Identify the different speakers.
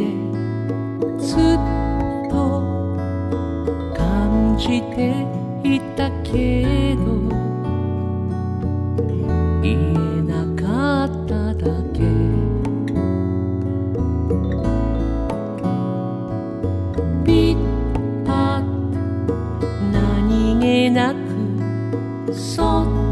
Speaker 1: でずっと感じていたけど言えなかっただけ。ピッパッ何気なくそっと